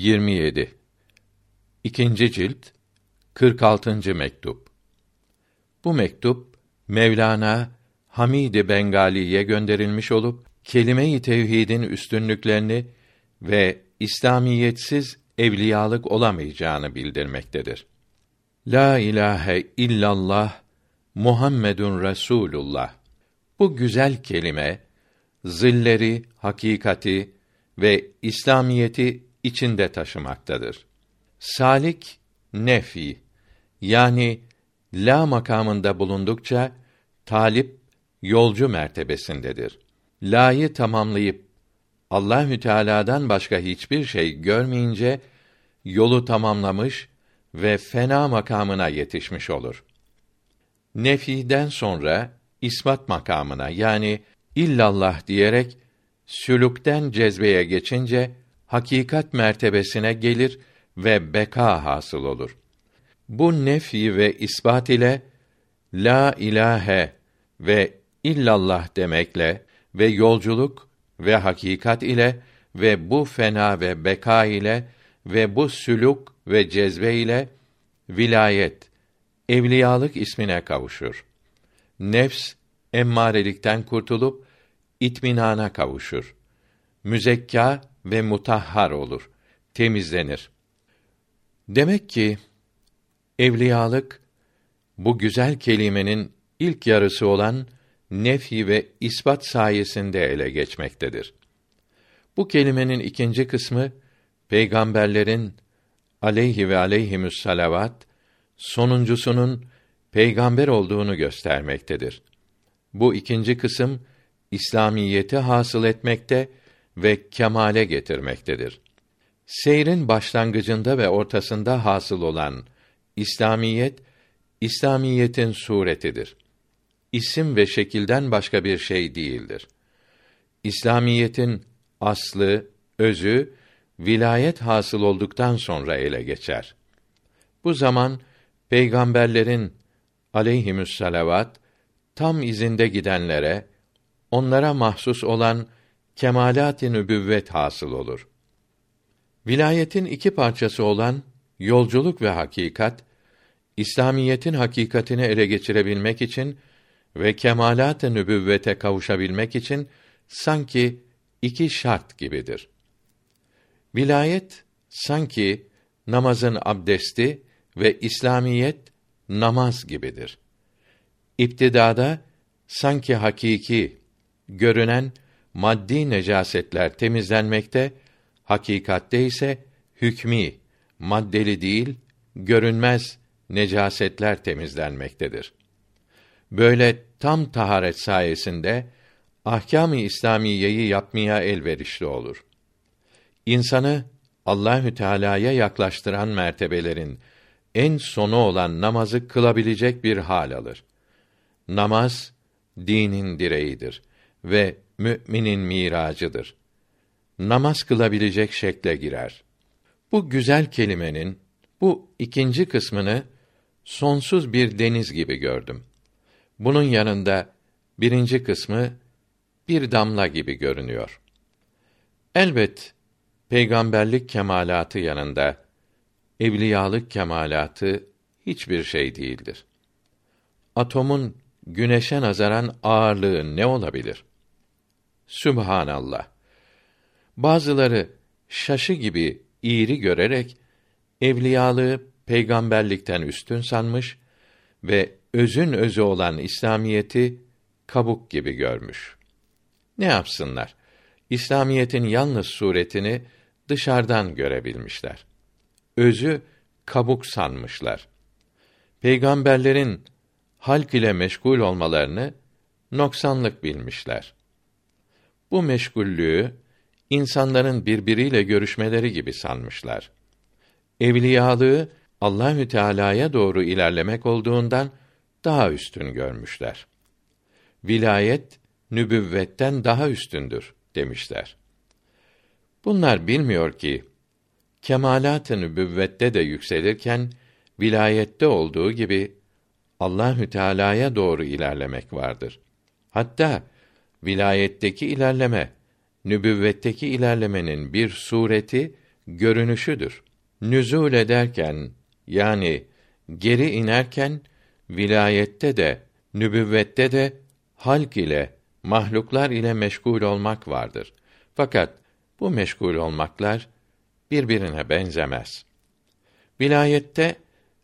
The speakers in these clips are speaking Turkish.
27 İkinci cilt 46. mektup Bu mektup Mevlana Hamid Bengali'ye gönderilmiş olup kelime-i tevhidin üstünlüklerini ve İslamiyetsiz evliyalık olamayacağını bildirmektedir. La ilahe illallah Muhammedun Resulullah. Bu güzel kelime zilleri, hakikati ve İslamiyeti içinde taşımaktadır. Salik nefi yani la makamında bulundukça talip yolcu mertebesindedir. La'yı tamamlayıp Allahü Teala'dan başka hiçbir şey görmeyince yolu tamamlamış ve fena makamına yetişmiş olur. Nefiden sonra ispat makamına yani illallah diyerek sülükten cezbeye geçince hakikat mertebesine gelir ve beka hasıl olur. Bu nefi ve isbat ile la ilahe ve illallah demekle ve yolculuk ve hakikat ile ve bu fena ve beka ile ve bu sülük ve cezbe ile vilayet, evliyalık ismine kavuşur. Nefs emmarelikten kurtulup itminana kavuşur. Müzekka ve mutahhar olur, temizlenir. Demek ki evliyalık bu güzel kelimenin ilk yarısı olan nefi ve ispat sayesinde ele geçmektedir. Bu kelimenin ikinci kısmı peygamberlerin aleyhi ve aleyhimüs salavat sonuncusunun peygamber olduğunu göstermektedir. Bu ikinci kısım İslamiyeti hasıl etmekte ve kemale getirmektedir. Seyrin başlangıcında ve ortasında hasıl olan İslamiyet İslamiyetin suretidir. İsim ve şekilden başka bir şey değildir. İslamiyetin aslı, özü vilayet hasıl olduktan sonra ele geçer. Bu zaman peygamberlerin aleyhimüs salavat tam izinde gidenlere onlara mahsus olan kemalat-ı nübüvvet hasıl olur. Vilayetin iki parçası olan yolculuk ve hakikat İslamiyetin hakikatini ele geçirebilmek için ve kemalat-ı nübüvvete kavuşabilmek için sanki iki şart gibidir. Vilayet sanki namazın abdesti ve İslamiyet namaz gibidir. İptidada sanki hakiki, görünen maddi necasetler temizlenmekte, hakikatte ise hükmî, maddeli değil, görünmez necasetler temizlenmektedir. Böyle tam taharet sayesinde ahkâm-ı İslamiyeyi yapmaya elverişli olur. İnsanı Allahü Teala'ya yaklaştıran mertebelerin en sonu olan namazı kılabilecek bir hal alır. Namaz dinin direğidir ve müminin miracıdır. Namaz kılabilecek şekle girer. Bu güzel kelimenin bu ikinci kısmını sonsuz bir deniz gibi gördüm. Bunun yanında birinci kısmı bir damla gibi görünüyor. Elbet peygamberlik kemalatı yanında evliyalık kemalatı hiçbir şey değildir. Atomun güneşe nazaran ağırlığı ne olabilir? Sübhanallah. Bazıları şaşı gibi iğri görerek evliyalığı peygamberlikten üstün sanmış ve özün özü olan İslamiyeti kabuk gibi görmüş. Ne yapsınlar? İslamiyetin yalnız suretini dışarıdan görebilmişler. Özü kabuk sanmışlar. Peygamberlerin halk ile meşgul olmalarını noksanlık bilmişler. Bu meşgullüğü insanların birbiriyle görüşmeleri gibi sanmışlar. Evliyalığı Allahü Teala'ya doğru ilerlemek olduğundan daha üstün görmüşler. Vilayet nübüvvetten daha üstündür demişler. Bunlar bilmiyor ki kemalat-ı nübüvvette de yükselirken vilayette olduğu gibi Allahü Teala'ya doğru ilerlemek vardır. Hatta vilayetteki ilerleme nübüvvetteki ilerlemenin bir sureti görünüşüdür. Nüzul ederken yani geri inerken vilayette de nübüvvette de halk ile mahluklar ile meşgul olmak vardır. Fakat bu meşgul olmaklar birbirine benzemez. Vilayette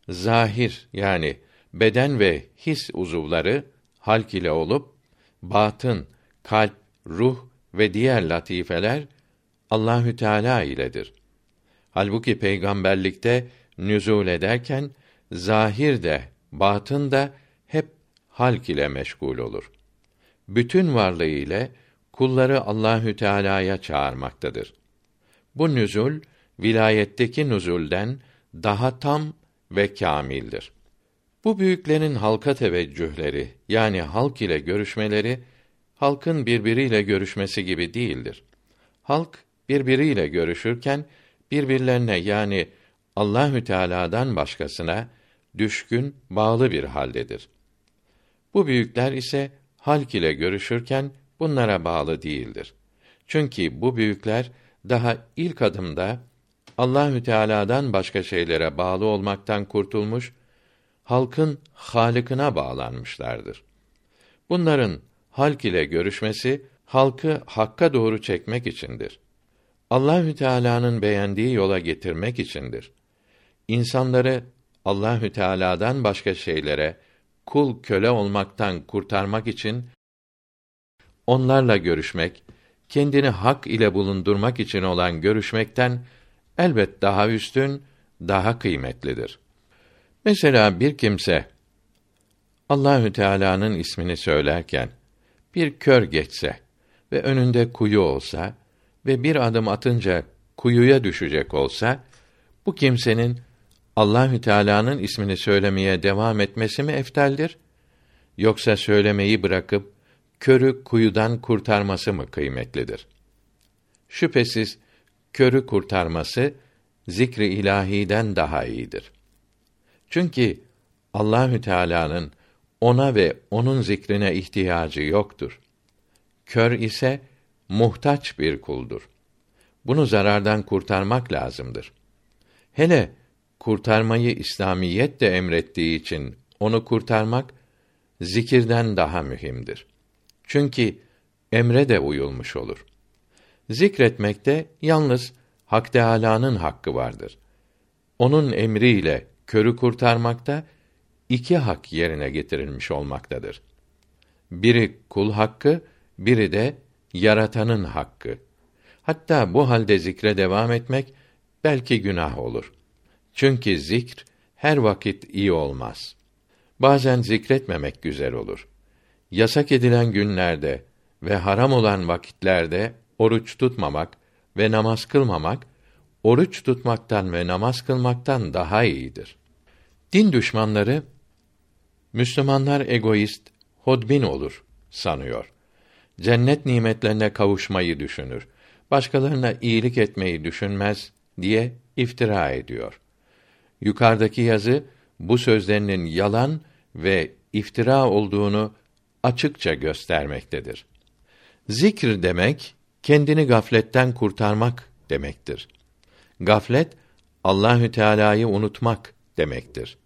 zahir yani beden ve his uzuvları halk ile olup batın, kalp, ruh ve diğer latifeler Allahü Teala iledir. Halbuki peygamberlikte nüzul ederken zahir de batın da hep halk ile meşgul olur. Bütün varlığı ile kulları Allahü Teala'ya çağırmaktadır. Bu nüzul vilayetteki nüzulden daha tam ve kâmildir. Bu büyüklerin halka teveccühleri yani halk ile görüşmeleri halkın birbiriyle görüşmesi gibi değildir. Halk birbiriyle görüşürken birbirlerine yani Allahü Teala'dan başkasına düşkün, bağlı bir haldedir. Bu büyükler ise halk ile görüşürken bunlara bağlı değildir. Çünkü bu büyükler daha ilk adımda Allahü Teala'dan başka şeylere bağlı olmaktan kurtulmuş, halkın halikına bağlanmışlardır. Bunların halk ile görüşmesi halkı hakka doğru çekmek içindir. Allahü Teala'nın beğendiği yola getirmek içindir. İnsanları Allahü Teala'dan başka şeylere kul köle olmaktan kurtarmak için onlarla görüşmek, kendini hak ile bulundurmak için olan görüşmekten elbet daha üstün, daha kıymetlidir. Mesela bir kimse Allahü Teala'nın ismini söylerken bir kör geçse ve önünde kuyu olsa ve bir adım atınca kuyuya düşecek olsa bu kimsenin Allahü Teala'nın ismini söylemeye devam etmesi mi efteldir? Yoksa söylemeyi bırakıp körü kuyudan kurtarması mı kıymetlidir? Şüphesiz körü kurtarması zikri ilahiden daha iyidir. Çünkü Allahü Teala'nın ona ve onun zikrine ihtiyacı yoktur. Kör ise muhtaç bir kuldur. Bunu zarardan kurtarmak lazımdır. Hele kurtarmayı İslamiyet de emrettiği için onu kurtarmak zikirden daha mühimdir. Çünkü emre de uyulmuş olur. Zikretmekte yalnız Hak Teâlâ'nın hakkı vardır. Onun emriyle körü kurtarmakta iki hak yerine getirilmiş olmaktadır. Biri kul hakkı, biri de yaratanın hakkı. Hatta bu halde zikre devam etmek belki günah olur. Çünkü zikr her vakit iyi olmaz. Bazen zikretmemek güzel olur. Yasak edilen günlerde ve haram olan vakitlerde oruç tutmamak ve namaz kılmamak oruç tutmaktan ve namaz kılmaktan daha iyidir. Din düşmanları Müslümanlar egoist, hodbin olur sanıyor. Cennet nimetlerine kavuşmayı düşünür. Başkalarına iyilik etmeyi düşünmez diye iftira ediyor. Yukarıdaki yazı bu sözlerinin yalan ve iftira olduğunu açıkça göstermektedir. Zikr demek kendini gafletten kurtarmak demektir. Gaflet Allahü Teala'yı unutmak demektir.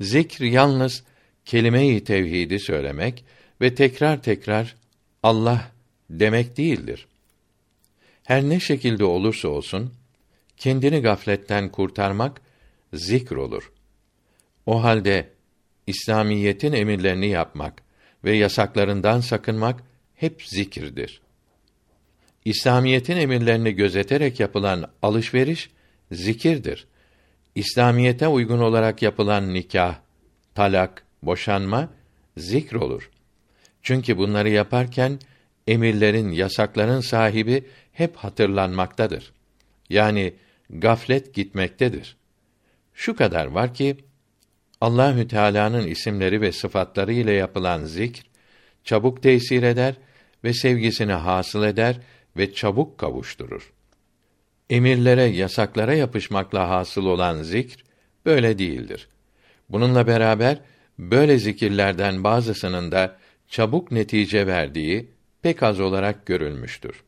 Zikr yalnız kelime-i tevhidi söylemek ve tekrar tekrar Allah demek değildir. Her ne şekilde olursa olsun kendini gafletten kurtarmak zikr olur. O halde İslamiyetin emirlerini yapmak ve yasaklarından sakınmak hep zikirdir. İslamiyetin emirlerini gözeterek yapılan alışveriş zikirdir. İslamiyete uygun olarak yapılan nikah, talak, boşanma zikr olur. Çünkü bunları yaparken emirlerin, yasakların sahibi hep hatırlanmaktadır. Yani gaflet gitmektedir. Şu kadar var ki Allahü Teala'nın isimleri ve sıfatları ile yapılan zikr çabuk tesir eder ve sevgisini hasıl eder ve çabuk kavuşturur. Emirlere, yasaklara yapışmakla hasıl olan zikr böyle değildir. Bununla beraber böyle zikirlerden bazısının da çabuk netice verdiği pek az olarak görülmüştür.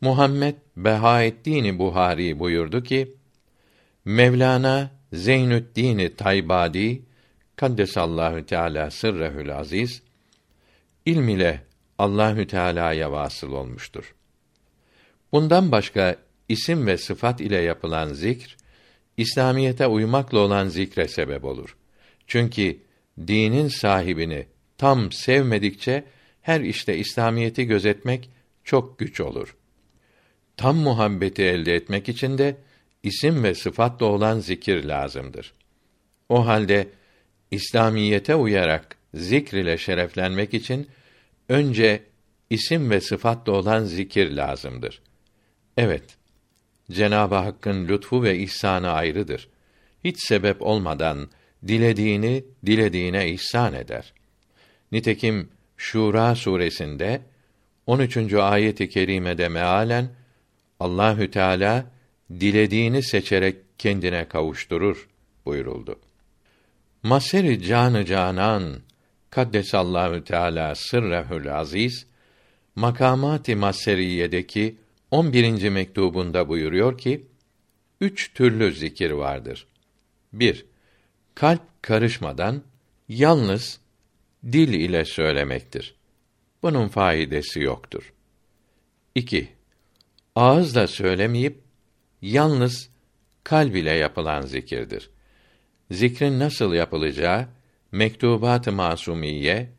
Muhammed Behaeddin Buhari buyurdu ki Mevlana Zeynüddin Taybadi Kaddesallahu Teala sırrehül aziz ilm ile Allahü Teala'ya vasıl olmuştur. Bundan başka isim ve sıfat ile yapılan zikr İslamiyete uymakla olan zikre sebep olur. Çünkü dinin sahibini tam sevmedikçe her işte İslamiyeti gözetmek çok güç olur. Tam muhabbeti elde etmek için de isim ve sıfatla olan zikir lazımdır. O halde İslamiyete uyarak zikr ile şereflenmek için önce isim ve sıfatla olan zikir lazımdır. Evet, Cenab-ı Hakk'ın lütfu ve ihsanı ayrıdır. Hiç sebep olmadan dilediğini dilediğine ihsan eder. Nitekim Şura suresinde 13. ayeti kerimede mealen Allahü Teala dilediğini seçerek kendine kavuşturur buyuruldu. Maseri canı canan kaddesallahu teala sırrehül aziz makamat-ı maseriyedeki 11. mektubunda buyuruyor ki üç türlü zikir vardır. 1. Kalp karışmadan yalnız dil ile söylemektir. Bunun faidesi yoktur. 2. Ağızla söylemeyip yalnız kalb ile yapılan zikirdir. Zikrin nasıl yapılacağı Mektubat-ı Masumiye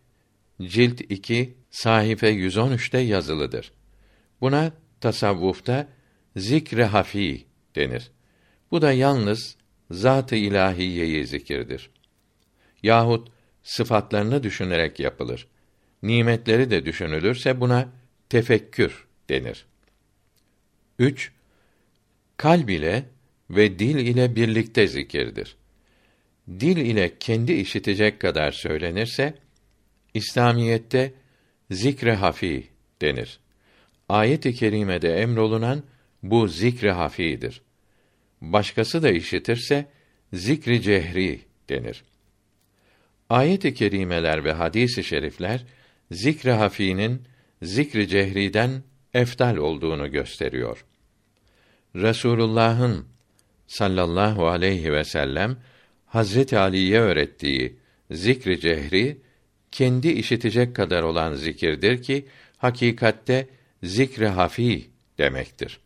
cilt 2 sayfa 113'te yazılıdır. Buna tasavvufta zikre hafi denir. Bu da yalnız zat-ı ilahiyeyi zikirdir. Yahut sıfatlarını düşünerek yapılır. Nimetleri de düşünülürse buna tefekkür denir. 3. Kalb ile ve dil ile birlikte zikirdir. Dil ile kendi işitecek kadar söylenirse İslamiyette zikre hafi denir. Ayet-i kerimede emrolunan bu zikri hafidir. Başkası da işitirse zikri cehri denir. Ayet-i kerimeler ve hadis-i şerifler zikri hafinin zikri cehriden eftal olduğunu gösteriyor. Resulullah'ın sallallahu aleyhi ve sellem Hazreti Ali'ye öğrettiği zikri cehri kendi işitecek kadar olan zikirdir ki hakikatte zikri hafi demektir.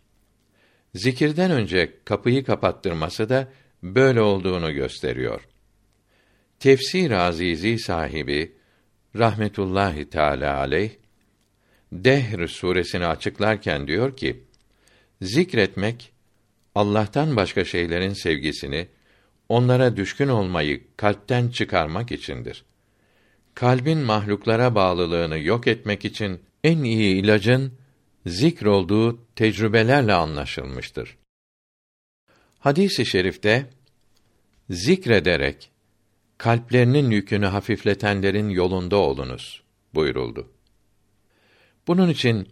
Zikirden önce kapıyı kapattırması da böyle olduğunu gösteriyor. Tefsir Azizi sahibi rahmetullahi teala aleyh Dehr suresini açıklarken diyor ki: Zikretmek Allah'tan başka şeylerin sevgisini, onlara düşkün olmayı kalpten çıkarmak içindir. Kalbin mahluklara bağlılığını yok etmek için en iyi ilacın zikr olduğu tecrübelerle anlaşılmıştır. Hadis-i şerifte zikrederek kalplerinin yükünü hafifletenlerin yolunda olunuz buyuruldu. Bunun için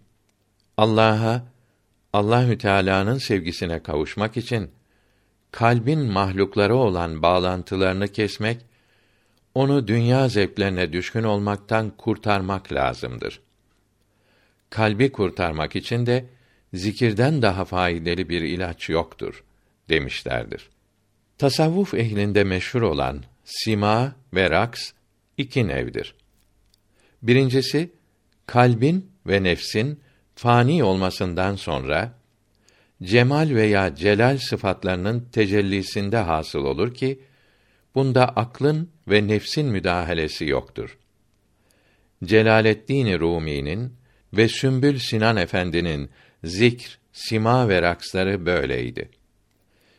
Allah'a Allahü Teala'nın sevgisine kavuşmak için kalbin mahlukları olan bağlantılarını kesmek, onu dünya zevklerine düşkün olmaktan kurtarmak lazımdır kalbi kurtarmak için de zikirden daha faydalı bir ilaç yoktur demişlerdir. Tasavvuf ehlinde meşhur olan sima ve raks iki nevdir. Birincisi kalbin ve nefsin fani olmasından sonra cemal veya celal sıfatlarının tecellisinde hasıl olur ki bunda aklın ve nefsin müdahalesi yoktur. Celaleddin Rumi'nin ve Sümbül Sinan Efendi'nin zikr, sima ve raksları böyleydi.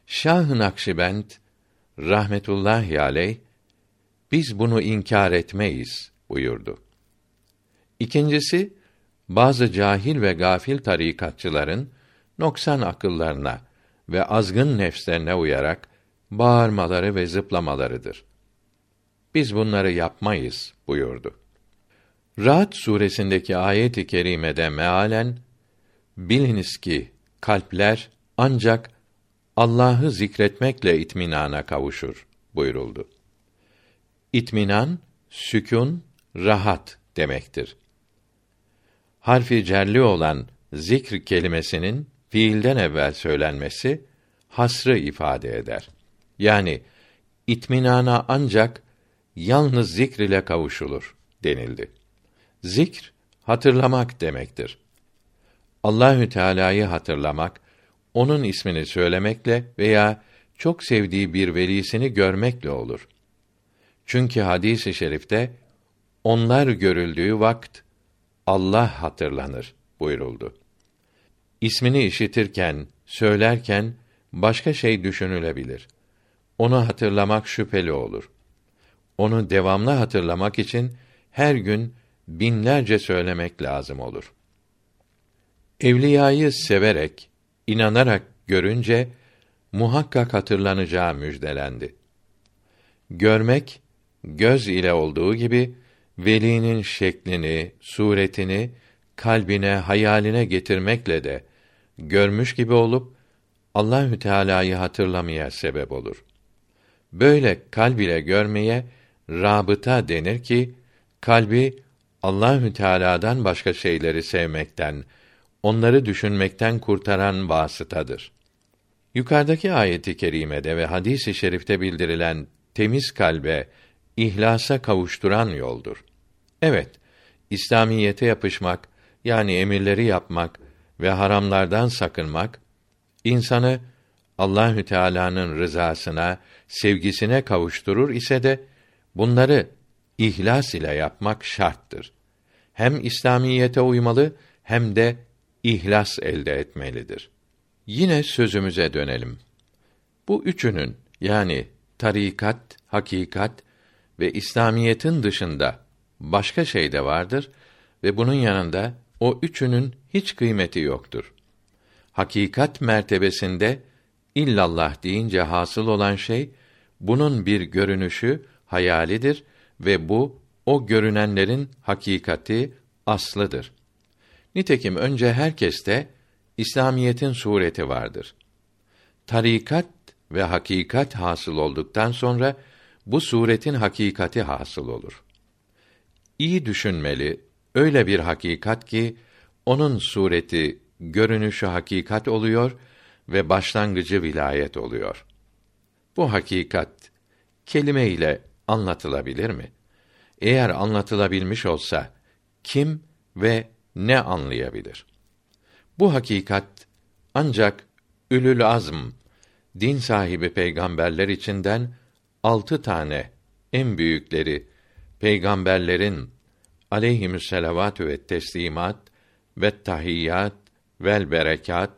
Şah-ı Nakşibend rahmetullahi aleyh biz bunu inkar etmeyiz buyurdu. İkincisi bazı cahil ve gafil tarikatçıların noksan akıllarına ve azgın nefslerine uyarak bağırmaları ve zıplamalarıdır. Biz bunları yapmayız buyurdu. Ra'd suresindeki ayet-i kerimede mealen biliniz ki kalpler ancak Allah'ı zikretmekle itminana kavuşur buyuruldu. İtminan, sükun, rahat demektir. Harfi cerli olan zikr kelimesinin fiilden evvel söylenmesi hasrı ifade eder. Yani itminana ancak yalnız zikr ile kavuşulur denildi. Zikr hatırlamak demektir. Allahü Teala'yı hatırlamak, onun ismini söylemekle veya çok sevdiği bir velisini görmekle olur. Çünkü hadis-i şerifte onlar görüldüğü vakt Allah hatırlanır buyuruldu. İsmini işitirken, söylerken başka şey düşünülebilir. Onu hatırlamak şüpheli olur. Onu devamlı hatırlamak için her gün binlerce söylemek lazım olur. Evliyayı severek, inanarak görünce muhakkak hatırlanacağı müjdelendi. Görmek göz ile olduğu gibi velinin şeklini, suretini kalbine, hayaline getirmekle de görmüş gibi olup Allahü Teala'yı hatırlamaya sebep olur. Böyle kalb ile görmeye rabıta denir ki kalbi Allahü Teala'dan başka şeyleri sevmekten, onları düşünmekten kurtaran vasıtadır. Yukarıdaki ayeti kerimede ve hadisi şerifte bildirilen temiz kalbe, ihlasa kavuşturan yoldur. Evet, İslamiyete yapışmak, yani emirleri yapmak ve haramlardan sakınmak insanı Allahü Teala'nın rızasına, sevgisine kavuşturur ise de bunları ihlas ile yapmak şarttır. Hem İslamiyete uymalı hem de ihlas elde etmelidir. Yine sözümüze dönelim. Bu üçünün yani tarikat, hakikat ve İslamiyetin dışında başka şey de vardır ve bunun yanında o üçünün hiç kıymeti yoktur. Hakikat mertebesinde illallah deyince hasıl olan şey bunun bir görünüşü, hayalidir ve bu o görünenlerin hakikati aslıdır. Nitekim önce herkeste İslamiyetin sureti vardır. Tarikat ve hakikat hasıl olduktan sonra bu suretin hakikati hasıl olur. İyi düşünmeli, öyle bir hakikat ki onun sureti, görünüşü hakikat oluyor ve başlangıcı vilayet oluyor. Bu hakikat kelime ile anlatılabilir mi? Eğer anlatılabilmiş olsa kim ve ne anlayabilir? Bu hakikat ancak ülül azm din sahibi peygamberler içinden altı tane en büyükleri peygamberlerin aleyhimüsselavatü ve teslimat ve tahiyyat vel berekat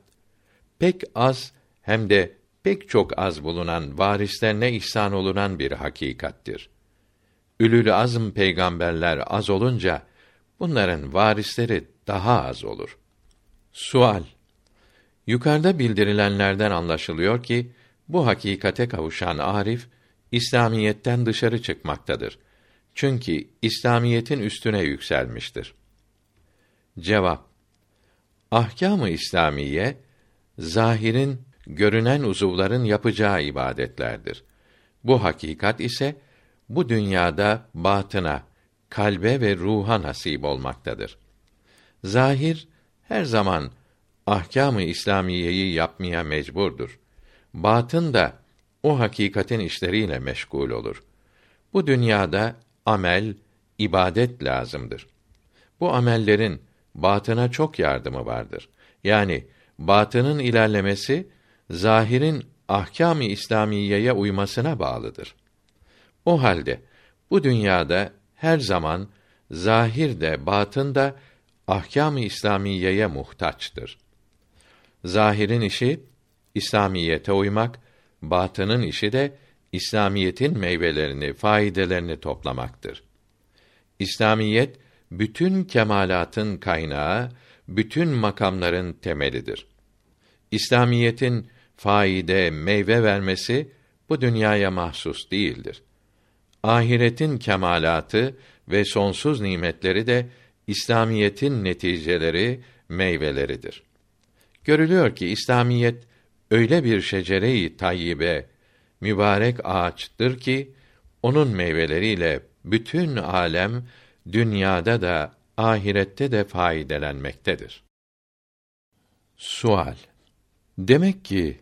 pek az hem de pek çok az bulunan varislerine ihsan olunan bir hakikattir. Ülül azm peygamberler az olunca bunların varisleri daha az olur. Sual Yukarıda bildirilenlerden anlaşılıyor ki bu hakikate kavuşan arif İslamiyetten dışarı çıkmaktadır. Çünkü İslamiyetin üstüne yükselmiştir. Cevap Ahkâm-ı İslamiye zahirin görünen uzuvların yapacağı ibadetlerdir. Bu hakikat ise bu dünyada batına, kalbe ve ruha nasip olmaktadır. Zahir her zaman ahkâm-ı İslamiyeyi yapmaya mecburdur. Batın da o hakikatin işleriyle meşgul olur. Bu dünyada amel, ibadet lazımdır. Bu amellerin batına çok yardımı vardır. Yani batının ilerlemesi zahirin ahkâm-ı İslamiyeye uymasına bağlıdır. O halde bu dünyada her zaman zahir de batın da ahkâm-ı İslamiyeye muhtaçtır. Zahirin işi İslamiyete uymak, batının işi de İslamiyetin meyvelerini, faydelerini toplamaktır. İslamiyet bütün kemalatın kaynağı, bütün makamların temelidir. İslamiyetin faide, meyve vermesi bu dünyaya mahsus değildir. Ahiretin kemalatı ve sonsuz nimetleri de İslamiyetin neticeleri, meyveleridir. Görülüyor ki İslamiyet öyle bir şecere-i tayyibe, mübarek ağaçtır ki onun meyveleriyle bütün alem dünyada da ahirette de faydelenmektedir. Sual Demek ki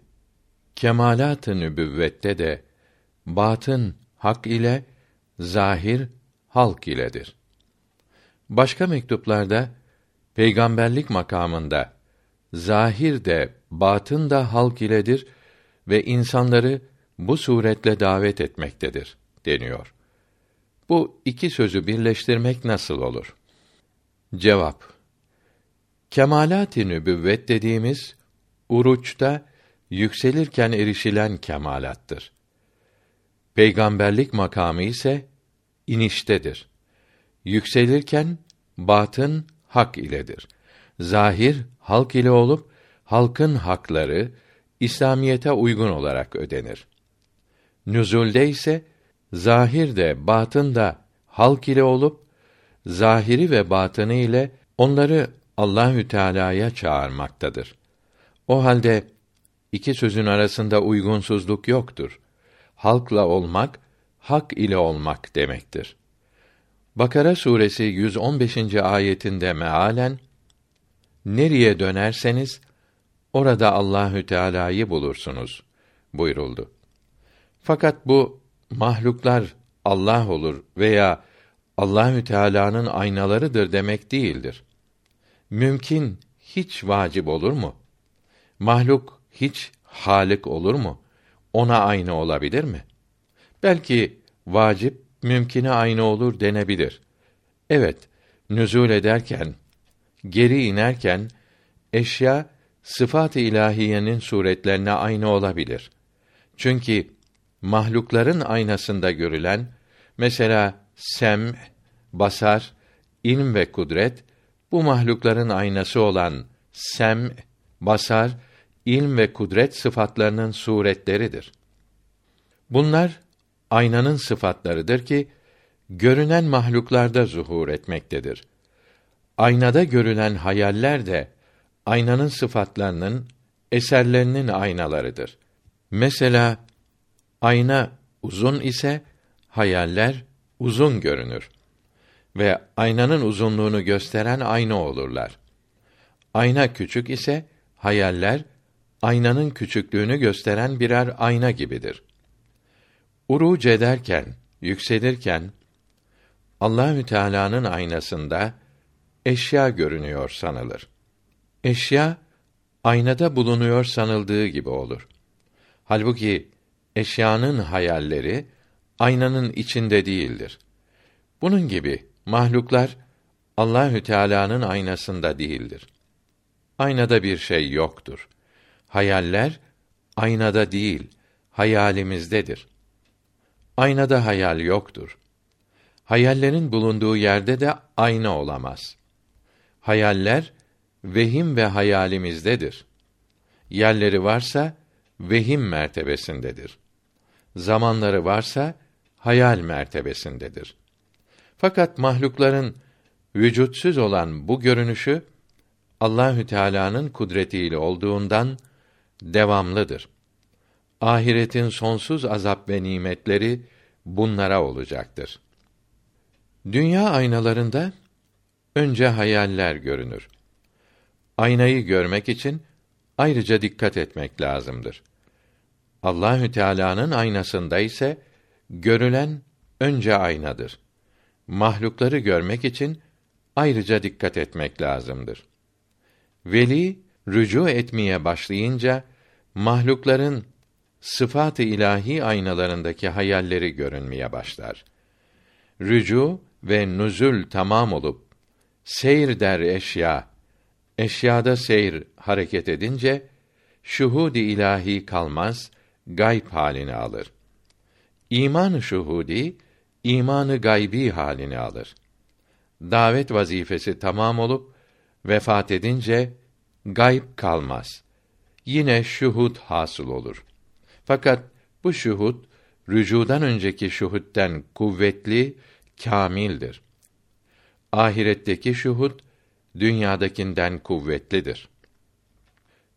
kemalat-ı nübüvvette de batın hak ile zahir halk iledir. Başka mektuplarda peygamberlik makamında zahir de batın da halk iledir ve insanları bu suretle davet etmektedir deniyor. Bu iki sözü birleştirmek nasıl olur? Cevap Kemalat-ı nübüvvet dediğimiz uruçta yükselirken erişilen kemalattır. Peygamberlik makamı ise iniştedir. Yükselirken batın hak iledir. Zahir halk ile olup halkın hakları İslamiyete uygun olarak ödenir. Nüzulde ise zahir de batın da halk ile olup zahiri ve batını ile onları Allahü Teala'ya çağırmaktadır. O halde iki sözün arasında uygunsuzluk yoktur. Halkla olmak, hak ile olmak demektir. Bakara suresi 115. ayetinde mealen Nereye dönerseniz orada Allahü Teala'yı bulursunuz buyuruldu. Fakat bu mahluklar Allah olur veya Allahü Teala'nın aynalarıdır demek değildir. Mümkün hiç vacip olur mu? Mahluk hiç halik olur mu? Ona aynı olabilir mi? Belki vacip mümkine aynı olur denebilir. Evet, nüzul ederken, geri inerken eşya sıfat-ı ilahiyenin suretlerine aynı olabilir. Çünkü mahlukların aynasında görülen mesela sem, basar, ilm ve kudret bu mahlukların aynası olan sem, basar, ilm ve kudret sıfatlarının suretleridir. Bunlar aynanın sıfatlarıdır ki görünen mahluklarda zuhur etmektedir. Aynada görülen hayaller de aynanın sıfatlarının eserlerinin aynalarıdır. Mesela ayna uzun ise hayaller uzun görünür ve aynanın uzunluğunu gösteren ayna olurlar. Ayna küçük ise hayaller aynanın küçüklüğünü gösteren birer ayna gibidir. Uruc ederken, yükselirken Allahü Teala'nın aynasında eşya görünüyor sanılır. Eşya aynada bulunuyor sanıldığı gibi olur. Halbuki eşyanın hayalleri aynanın içinde değildir. Bunun gibi mahluklar Allahü Teala'nın aynasında değildir. Aynada bir şey yoktur. Hayaller aynada değil, hayalimizdedir. Aynada hayal yoktur. Hayallerin bulunduğu yerde de ayna olamaz. Hayaller vehim ve hayalimizdedir. Yerleri varsa vehim mertebesindedir. Zamanları varsa hayal mertebesindedir. Fakat mahlukların vücutsuz olan bu görünüşü Allahü Teala'nın kudretiyle olduğundan devamlıdır. Ahiretin sonsuz azap ve nimetleri bunlara olacaktır. Dünya aynalarında önce hayaller görünür. Aynayı görmek için ayrıca dikkat etmek lazımdır. Allahü Teala'nın aynasında ise görülen önce aynadır. Mahlukları görmek için ayrıca dikkat etmek lazımdır. Veli rücu etmeye başlayınca mahlukların sıfat-ı ilahi aynalarındaki hayalleri görünmeye başlar. Rücu ve nüzül tamam olup seyir der eşya eşyada seyir hareket edince şuhud-i ilahi kalmaz, gayb halini alır. İman şuhudi imanı gaybi halini alır. Davet vazifesi tamam olup vefat edince gayb kalmaz. Yine şuhud hasıl olur. Fakat bu şuhud rücudan önceki şuhudden kuvvetli, kamildir. Ahiretteki şuhud dünyadakinden kuvvetlidir.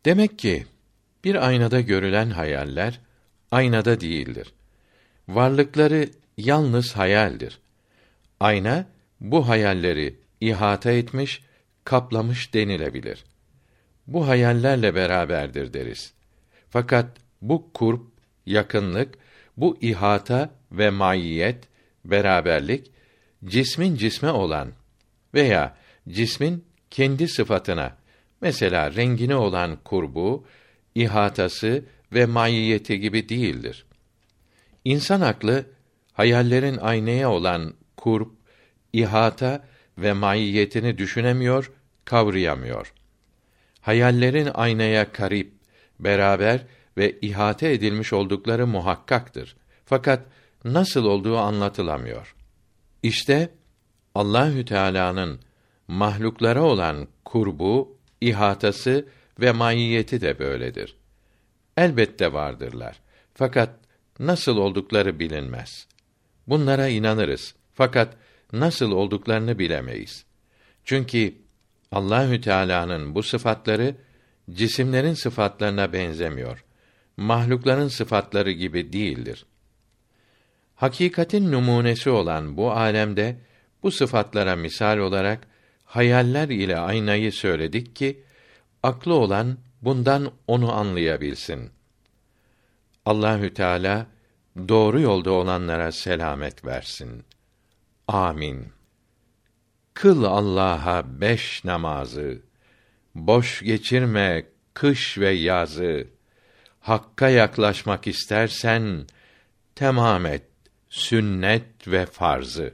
Demek ki bir aynada görülen hayaller aynada değildir. Varlıkları yalnız hayaldir. Ayna bu hayalleri ihata etmiş, kaplamış denilebilir. Bu hayallerle beraberdir deriz. Fakat bu kurp, yakınlık, bu ihata ve maiyet, beraberlik cismin cisme olan veya cismin kendi sıfatına mesela rengine olan kurbu, ihatası ve maiyeti gibi değildir. İnsan aklı hayallerin aynaya olan kurb, ihata ve maiyetini düşünemiyor, kavrayamıyor. Hayallerin aynaya karip, beraber ve ihate edilmiş oldukları muhakkaktır. Fakat nasıl olduğu anlatılamıyor. İşte Allahü Teala'nın mahluklara olan kurbu, ihatası ve maiyeti de böyledir. Elbette vardırlar. Fakat nasıl oldukları bilinmez. Bunlara inanırız. Fakat nasıl olduklarını bilemeyiz. Çünkü Allahü Teala'nın bu sıfatları cisimlerin sıfatlarına benzemiyor. Mahlukların sıfatları gibi değildir. Hakikatin numunesi olan bu alemde bu sıfatlara misal olarak hayaller ile aynayı söyledik ki aklı olan bundan onu anlayabilsin. Allahü Teala doğru yolda olanlara selamet versin. Amin. Kıl Allah'a beş namazı, boş geçirme kış ve yazı. Hakka yaklaşmak istersen, temam et sünnet ve farzı.